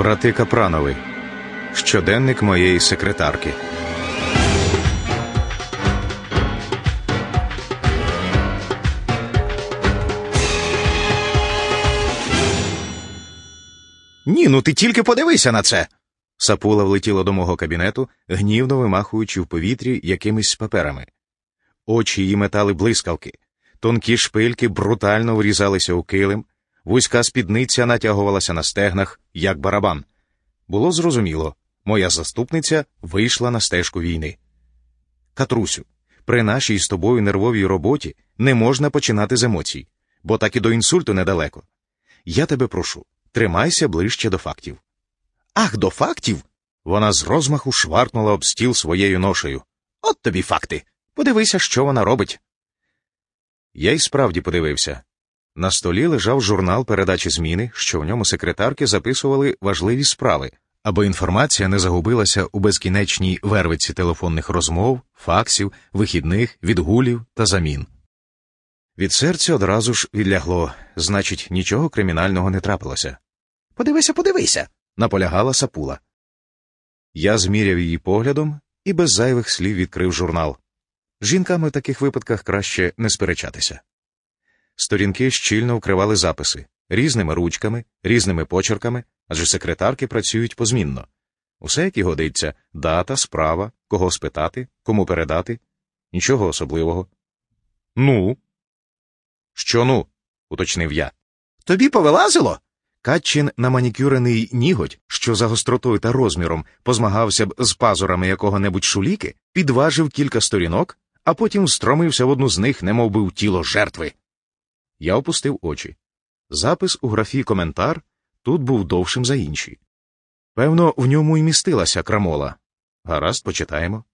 Брати Капранови. Щоденник моєї секретарки. Ні, ну ти тільки подивися на це. Сапула влетіла до мого кабінету, гнівно вимахуючи в повітрі якимись паперами. Очі її метали блискавки, тонкі шпильки брутально врізалися у килим, вузька спідниця натягувалася на стегнах, як барабан. Було зрозуміло, моя заступниця вийшла на стежку війни. Катрусю, при нашій з тобою нервовій роботі не можна починати з емоцій, бо так і до інсульту недалеко. Я тебе прошу, тримайся ближче до фактів. Ах, до фактів? Вона з розмаху шваркнула об стіл своєю ношею. От тобі факти. Подивися, що вона робить. Я й справді подивився. На столі лежав журнал передачі зміни, що в ньому секретарки записували важливі справи, аби інформація не загубилася у безкінечній вервиці телефонних розмов, факсів, вихідних, відгулів та замін. Від серця одразу ж відлягло, значить, нічого кримінального не трапилося. Подивися, подивися, наполягала сапула. Я зміряв її поглядом і без зайвих слів відкрив журнал. З жінками в таких випадках краще не сперечатися. Сторінки щільно вкривали записи різними ручками, різними почерками, адже секретарки працюють позмінно. Усе, як і годиться, дата, справа, кого спитати, кому передати. Нічого особливого. Ну. Що ну? уточнив я. Тобі повилазило? Катчин на манікюрений ніготь, що за гостротою та розміром позмагався б з пазурами якого-небудь шуліки, підважив кілька сторінок, а потім встромився в одну з них, немов би в тіло жертви. Я опустив очі. Запис у графі коментар тут був довшим за інші. Певно, в ньому й містилася крамола. Гаразд, почитаємо.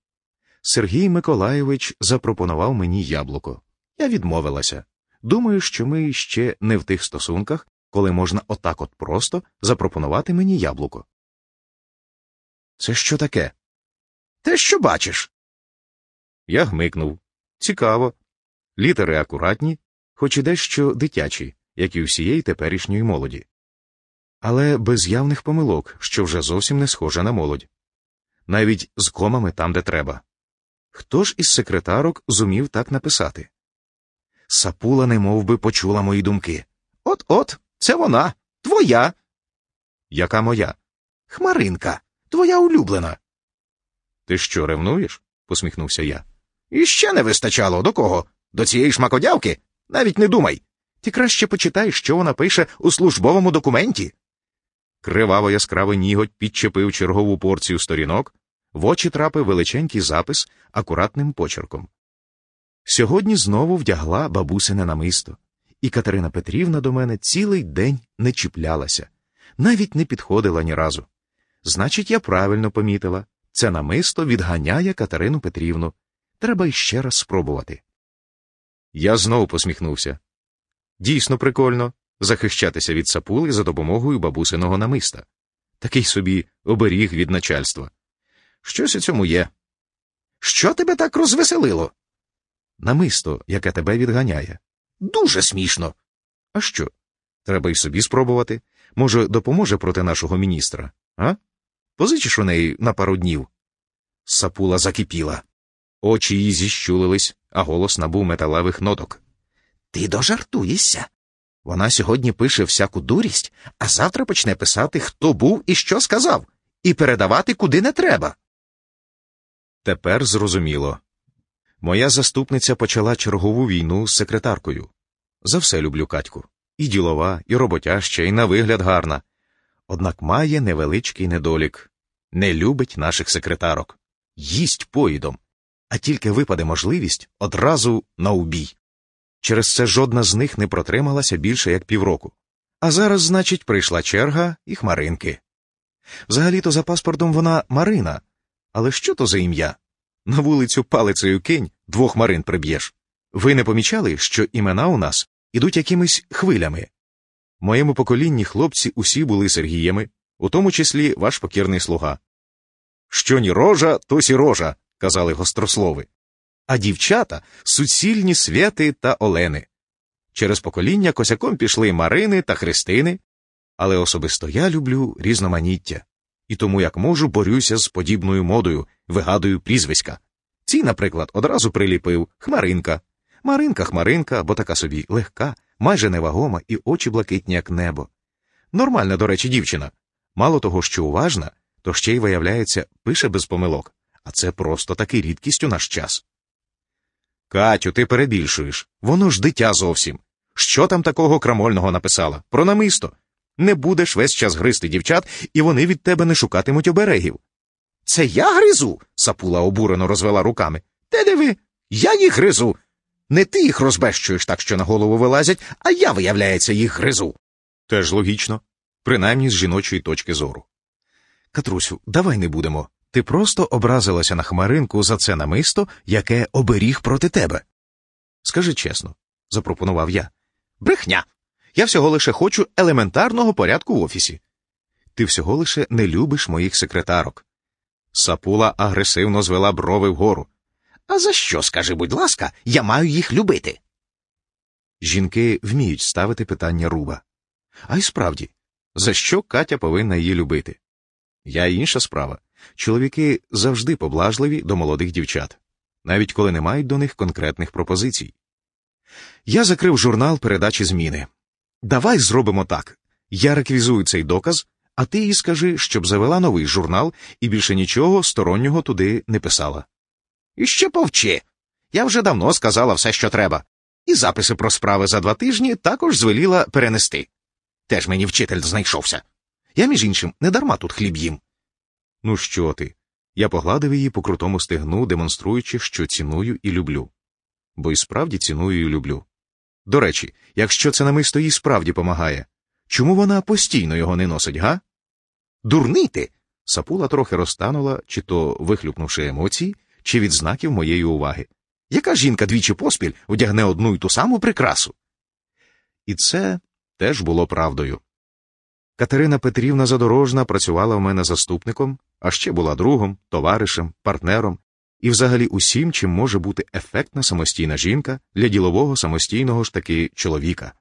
Сергій Миколайович запропонував мені яблуко. Я відмовилася. Думаю, що ми ще не в тих стосунках, коли можна отак от просто запропонувати мені яблуко. Це що таке? Те, що бачиш. Я гмикнув. Цікаво. Літери акуратні, хоч і дещо дитячі, як і у всієї теперішньої молоді. Але без явних помилок, що вже зовсім не схоже на молодь. Навіть з комами там, де треба. Хто ж із секретарок зумів так написати? Сапула немов би почула мої думки. От от, це вона, твоя. Яка моя? Хмаринка, твоя улюблена. Ти що, ревнуєш? посміхнувся я. І ще не вистачало до кого? До цієї шмакодявки? Навіть не думай. Ти краще почитай, що вона пише у службовому документі. Криваво яскравий ніготь підчепив чергову порцію сторінок, в очі трапив величенький запис акуратним почерком. Сьогодні знову вдягла бабусине намисто, і Катерина Петрівна до мене цілий день не чіплялася, навіть не підходила ні разу. Значить, я правильно помітила це намисто відганяє Катерину Петрівну. Треба іще раз спробувати. Я знову посміхнувся. Дійсно прикольно захищатися від сапули за допомогою бабусиного намиста. Такий собі оберіг від начальства. Щось у цьому є. Що тебе так розвеселило? Намисто, яке тебе відганяє. Дуже смішно. А що? Треба й собі спробувати. Може, допоможе проти нашого міністра, а? Позичиш у неї на пару днів. Сапула закипіла. Очі її зіщулились, а голос набув металевих ноток. Ти дожартуєшся. Вона сьогодні пише всяку дурість, а завтра почне писати, хто був і що сказав, і передавати куди не треба. Тепер зрозуміло. Моя заступниця почала чергову війну з секретаркою. За все люблю Катьку. І ділова, і роботяща, і на вигляд гарна. Однак має невеличкий недолік не любить наших секретарок, їсть поїдом, а тільки випаде можливість одразу на убій. Через це жодна з них не протрималася більше як півроку. А зараз, значить, прийшла черга і хмаринки. Взагалі-то за паспортом вона Марина. Але що то за ім'я? На вулицю палицею кинь, двох марин приб'єш. Ви не помічали, що імена у нас ідуть якимись хвилями? Моєму поколінні хлопці усі були Сергіями, у тому числі ваш покірний слуга. Що ні рожа, то сі рожа, казали гострослови. А дівчата суцільні святи та олени. Через покоління косяком пішли Марини та Христини, Але особисто я люблю різноманіття, і тому як можу борюся з подібною модою, вигадую прізвиська. Ці, наприклад, одразу приліпив Хмаринка. Маринка Хмаринка, бо така собі легка, майже невагома і очі блакитні, як небо. Нормальна, до речі, дівчина. Мало того, що уважна, то ще й виявляється, пише без помилок, а це просто таки рідкість у наш час. Катю, ти перебільшуєш. Воно ж дитя зовсім. Що там такого крамольного написала? Про намисто. Не будеш весь час гризти дівчат, і вони від тебе не шукатимуть оберегів. Це я гризу? сапула обурено розвела руками. Те диви, я їх гризу. Не ти їх розбещуєш так, що на голову вилазять, а я, виявляється, їх гризу. Теж логічно, принаймні з жіночої точки зору. Катрусю, давай не будемо. Ти просто образилася на хмаринку за це намисто, яке оберіг проти тебе. Скажи чесно, запропонував я. Брехня. Я всього лише хочу елементарного порядку в офісі. Ти всього лише не любиш моїх секретарок. Сапула агресивно звела брови вгору. А за що, скажи, будь ласка, я маю їх любити? Жінки вміють ставити питання руба. А й справді, за що Катя повинна її любити? Я інша справа. Чоловіки завжди поблажливі до молодих дівчат, навіть коли не мають до них конкретних пропозицій. Я закрив журнал передачі зміни. Давай зробимо так. Я реквізую цей доказ, а ти їй скажи, щоб завела новий журнал і більше нічого стороннього туди не писала. І ще повчи. Я вже давно сказала все, що треба, і записи про справи за два тижні також звеліла перенести. Теж мені вчитель знайшовся. Я, між іншим, не дарма тут хліб їм. Ну, що ти? Я погладив її по крутому стегну, демонструючи, що ціную і люблю. Бо і справді ціную і люблю. До речі, якщо це намисто їй справді помагає, чому вона постійно його не носить, га? Дурний ти. Сапула трохи розтанула, чи то вихлюпнувши емоції, чи від знаків моєї уваги. Яка жінка двічі поспіль одягне одну й ту саму прикрасу? І це теж було правдою. Катерина Петрівна Задорожна працювала в мене заступником, а ще була другом, товаришем, партнером і взагалі усім, чим може бути ефектна самостійна жінка для ділового самостійного ж таки чоловіка.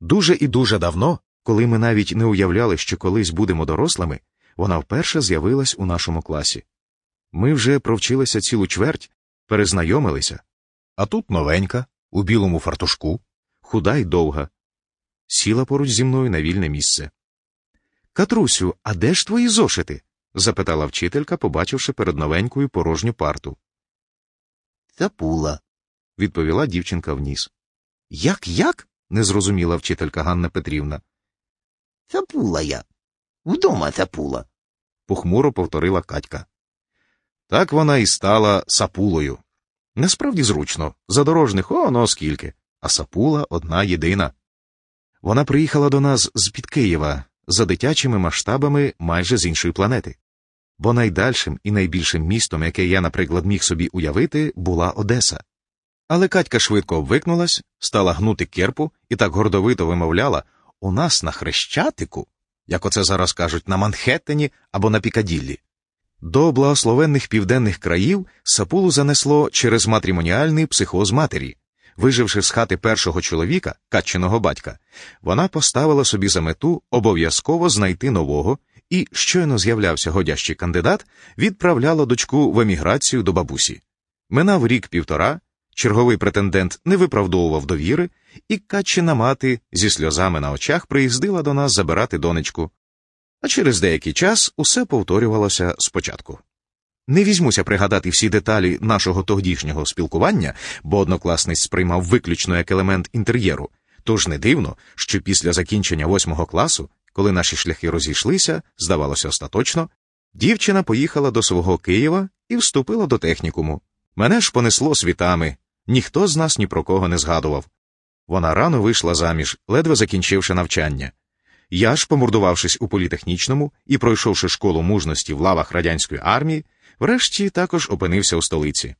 Дуже і дуже давно, коли ми навіть не уявляли, що колись будемо дорослими, вона вперше з'явилась у нашому класі. Ми вже провчилися цілу чверть, перезнайомилися, а тут новенька, у білому фартушку, худа й довга, сіла поруч зі мною на вільне місце. Катрусю, а де ж твої зошити? запитала вчителька, побачивши перед новенькою порожню парту. Запула, відповіла дівчинка вніс. Як, як? не зрозуміла вчителька Ганна Петрівна. Запула я. Вдома запула. похмуро повторила Катька. Так вона і стала сапулою. Насправді зручно, задорожних оно скільки, а сапула одна єдина. Вона приїхала до нас з під Києва за дитячими масштабами майже з іншої планети. Бо найдальшим і найбільшим містом, яке я, наприклад, міг собі уявити, була Одеса. Але Катька швидко обвикнулась, стала гнути керпу і так гордовито вимовляла у нас на Хрещатику, як оце зараз кажуть, на Манхеттені або на Пікаділлі. До благословенних південних країв сапулу занесло через матрімоніальний психоз матері. Виживши з хати першого чоловіка, Катчиного батька, вона поставила собі за мету обов'язково знайти нового і, щойно з'являвся годящий кандидат, відправляла дочку в еміграцію до бабусі. Минав рік півтора, черговий претендент не виправдовував довіри, і Катчина мати зі сльозами на очах приїздила до нас забирати донечку. А через деякий час усе повторювалося спочатку. Не візьмуся пригадати всі деталі нашого тодішнього спілкування, бо однокласниць сприймав виключно як елемент інтер'єру, тож не дивно, що після закінчення восьмого класу, коли наші шляхи розійшлися, здавалося остаточно, дівчина поїхала до свого Києва і вступила до технікуму. Мене ж понесло світами, ніхто з нас ні про кого не згадував. Вона рано вийшла заміж, ледве закінчивши навчання. Я ж, помордувавшись у політехнічному і пройшовши школу мужності в лавах радянської армії, врешті також опинився у столиці.